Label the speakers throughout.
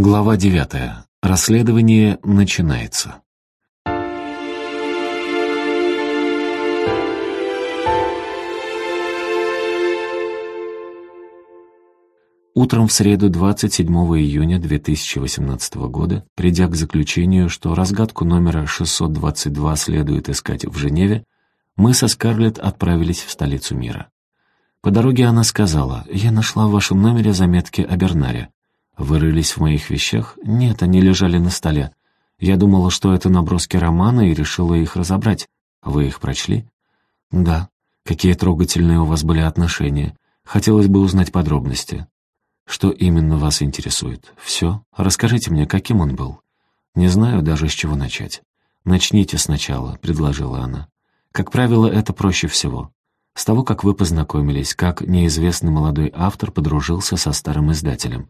Speaker 1: Глава девятая. Расследование начинается. Утром в среду 27 июня 2018 года, придя к заключению, что разгадку номера 622 следует искать в Женеве, мы со Скарлетт отправились в столицу мира. По дороге она сказала, «Я нашла в вашем номере заметки о Бернаре. Вы рылись в моих вещах? Нет, они лежали на столе. Я думала, что это наброски романа и решила их разобрать. Вы их прочли? Да. Какие трогательные у вас были отношения. Хотелось бы узнать подробности. Что именно вас интересует? Все? Расскажите мне, каким он был? Не знаю даже, с чего начать. Начните сначала, предложила она. Как правило, это проще всего. С того, как вы познакомились, как неизвестный молодой автор подружился со старым издателем.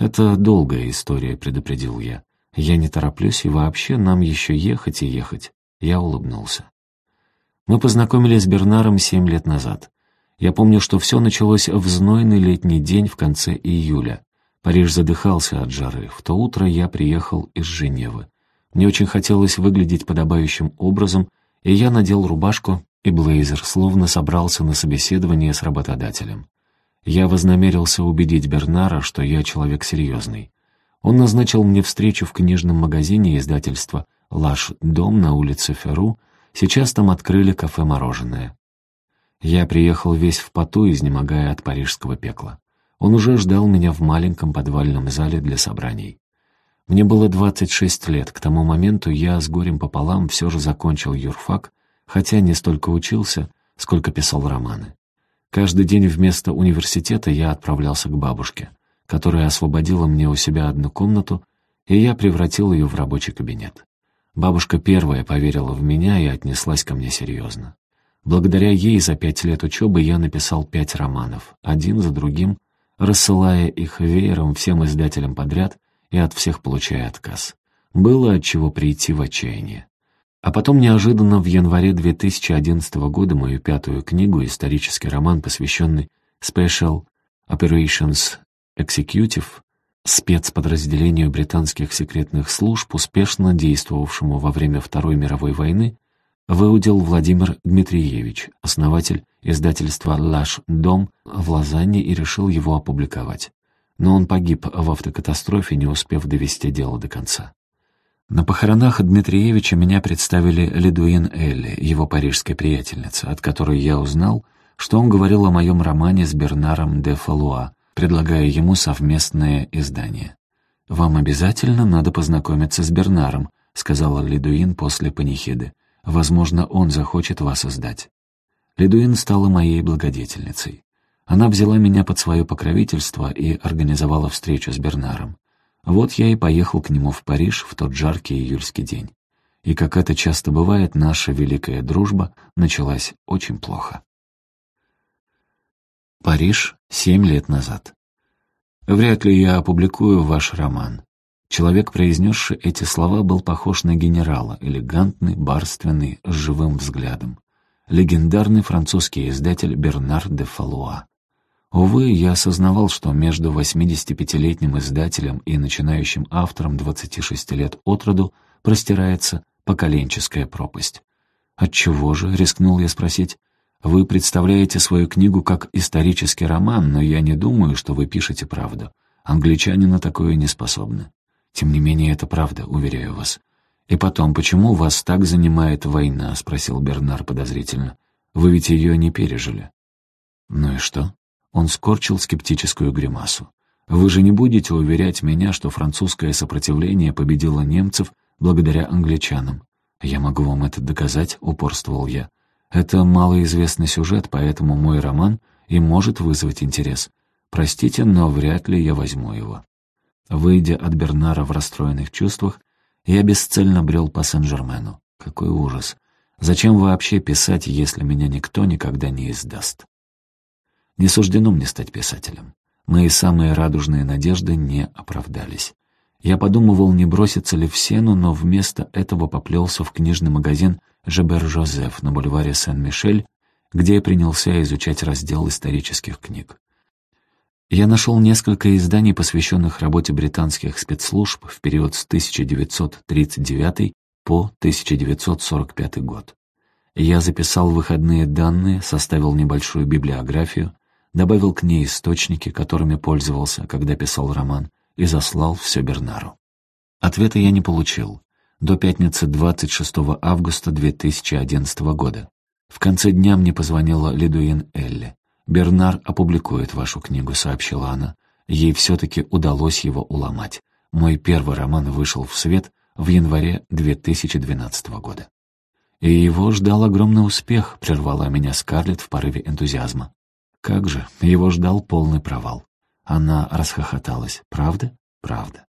Speaker 1: Это долгая история, предупредил я. Я не тороплюсь, и вообще нам еще ехать и ехать. Я улыбнулся. Мы познакомились с Бернаром семь лет назад. Я помню, что все началось в знойный летний день в конце июля. Париж задыхался от жары. В то утро я приехал из Женевы. Мне очень хотелось выглядеть подобающим образом, и я надел рубашку и блейзер, словно собрался на собеседование с работодателем. Я вознамерился убедить Бернара, что я человек серьезный. Он назначил мне встречу в книжном магазине издательства «Лаш Дом» на улице Феру. Сейчас там открыли кафе-мороженое. Я приехал весь в поту, изнемогая от парижского пекла. Он уже ждал меня в маленьком подвальном зале для собраний. Мне было 26 лет, к тому моменту я с горем пополам все же закончил юрфак, хотя не столько учился, сколько писал романы. Каждый день вместо университета я отправлялся к бабушке, которая освободила мне у себя одну комнату, и я превратил ее в рабочий кабинет. Бабушка первая поверила в меня и отнеслась ко мне серьезно. Благодаря ей за пять лет учебы я написал пять романов, один за другим, рассылая их веером всем издателям подряд и от всех получая отказ. Было от чего прийти в отчаяние. А потом неожиданно в январе 2011 года мою пятую книгу, исторический роман, посвященный Special Operations Executive, спецподразделению британских секретных служб, успешно действовавшему во время Второй мировой войны, выудил Владимир Дмитриевич, основатель издательства «Лаш Дом» в Лозанне и решил его опубликовать. Но он погиб в автокатастрофе, не успев довести дело до конца. На похоронах Дмитриевича меня представили Ледуин Элли, его парижская приятельница, от которой я узнал, что он говорил о моем романе с Бернаром де Фалуа, предлагая ему совместное издание. «Вам обязательно надо познакомиться с Бернаром», — сказала Ледуин после панихиды. Возможно, он захочет вас издать. Ледуин стала моей благодетельницей. Она взяла меня под свое покровительство и организовала встречу с Бернаром. Вот я и поехал к нему в Париж в тот жаркий июльский день. И, как это часто бывает, наша великая дружба началась очень плохо. Париж семь лет назад. Вряд ли я опубликую ваш роман. Человек, произнесший эти слова, был похож на генерала, элегантный, барственный, с живым взглядом. Легендарный французский издатель Бернар де Фалуа. Увы, я осознавал, что между 85-летним издателем и начинающим автором 26 лет от роду простирается поколенческая пропасть. «Отчего же?» — рискнул я спросить. «Вы представляете свою книгу как исторический роман, но я не думаю, что вы пишете правду. Англичане на такое не способны». Тем не менее, это правда, уверяю вас. И потом, почему вас так занимает война?» — спросил Бернар подозрительно. «Вы ведь ее не пережили». «Ну и что?» Он скорчил скептическую гримасу. «Вы же не будете уверять меня, что французское сопротивление победило немцев благодаря англичанам. Я могу вам это доказать», — упорствовал я. «Это малоизвестный сюжет, поэтому мой роман и может вызвать интерес. Простите, но вряд ли я возьму его». Выйдя от Бернара в расстроенных чувствах, я бесцельно брел по Сен-Жермену. Какой ужас! Зачем вообще писать, если меня никто никогда не издаст? Не суждено мне стать писателем. Мои самые радужные надежды не оправдались. Я подумывал, не броситься ли в сену, но вместо этого поплелся в книжный магазин «Жебер-Жозеф» на бульваре Сен-Мишель, где я принялся изучать раздел исторических книг. Я нашел несколько изданий, посвященных работе британских спецслужб в период с 1939 по 1945 год. Я записал выходные данные, составил небольшую библиографию, добавил к ней источники, которыми пользовался, когда писал роман, и заслал все Бернару. Ответа я не получил. До пятницы 26 августа 2011 года. В конце дня мне позвонила Лидуин Элли. «Бернар опубликует вашу книгу», — сообщила она. Ей все-таки удалось его уломать. Мой первый роман вышел в свет в январе 2012 года. И его ждал огромный успех, прервала меня Скарлетт в порыве энтузиазма. Как же, его ждал полный провал. Она расхохоталась. Правда? Правда.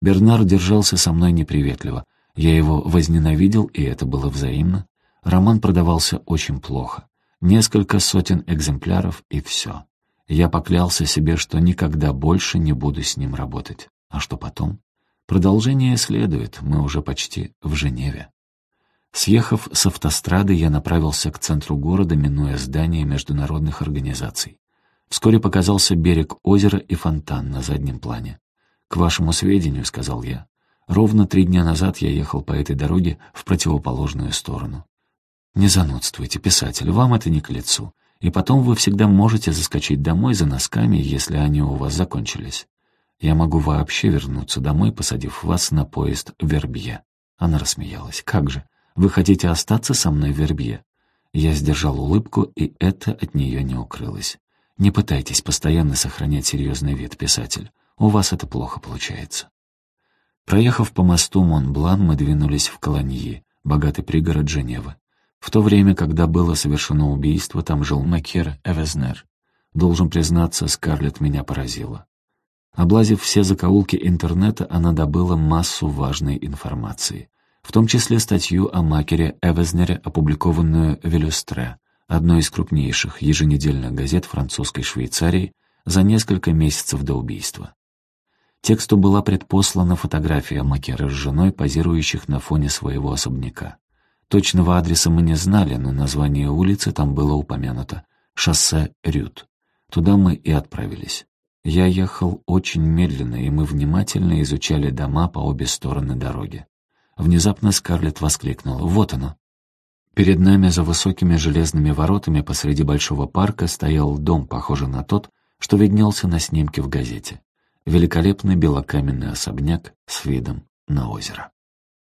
Speaker 1: Бернар держался со мной неприветливо. Я его возненавидел, и это было взаимно. Роман продавался очень плохо. Несколько сотен экземпляров, и все. Я поклялся себе, что никогда больше не буду с ним работать. А что потом? Продолжение следует, мы уже почти в Женеве. Съехав с автострады, я направился к центру города, минуя здания международных организаций. Вскоре показался берег озера и фонтан на заднем плане. «К вашему сведению», — сказал я, — «ровно три дня назад я ехал по этой дороге в противоположную сторону. Не занудствуйте, писатель, вам это не к лицу. И потом вы всегда можете заскочить домой за носками, если они у вас закончились. Я могу вообще вернуться домой, посадив вас на поезд в Вербье». Она рассмеялась. «Как же? Вы хотите остаться со мной в Вербье?» Я сдержал улыбку, и это от нее не укрылось. «Не пытайтесь постоянно сохранять серьезный вид, писатель. У вас это плохо получается». Проехав по мосту Монблан, мы двинулись в Колоньи, богатый пригород Женевы. В то время, когда было совершено убийство, там жил Макер Эвезнер. Должен признаться, Скарлетт меня поразила. Облазив все закоулки интернета, она добыла массу важной информации в том числе статью о Макере Эвезнере, опубликованную в «Иллюстре», одной из крупнейших еженедельных газет французской Швейцарии, за несколько месяцев до убийства. Тексту была предпослана фотография Макера с женой, позирующих на фоне своего особняка. Точного адреса мы не знали, но название улицы там было упомянуто — шоссе Рют. Туда мы и отправились. Я ехал очень медленно, и мы внимательно изучали дома по обе стороны дороги. Внезапно Скарлетт воскликнула. «Вот оно!» Перед нами за высокими железными воротами посреди большого парка стоял дом, похожий на тот, что виднелся на снимке в газете. Великолепный белокаменный особняк с видом на озеро.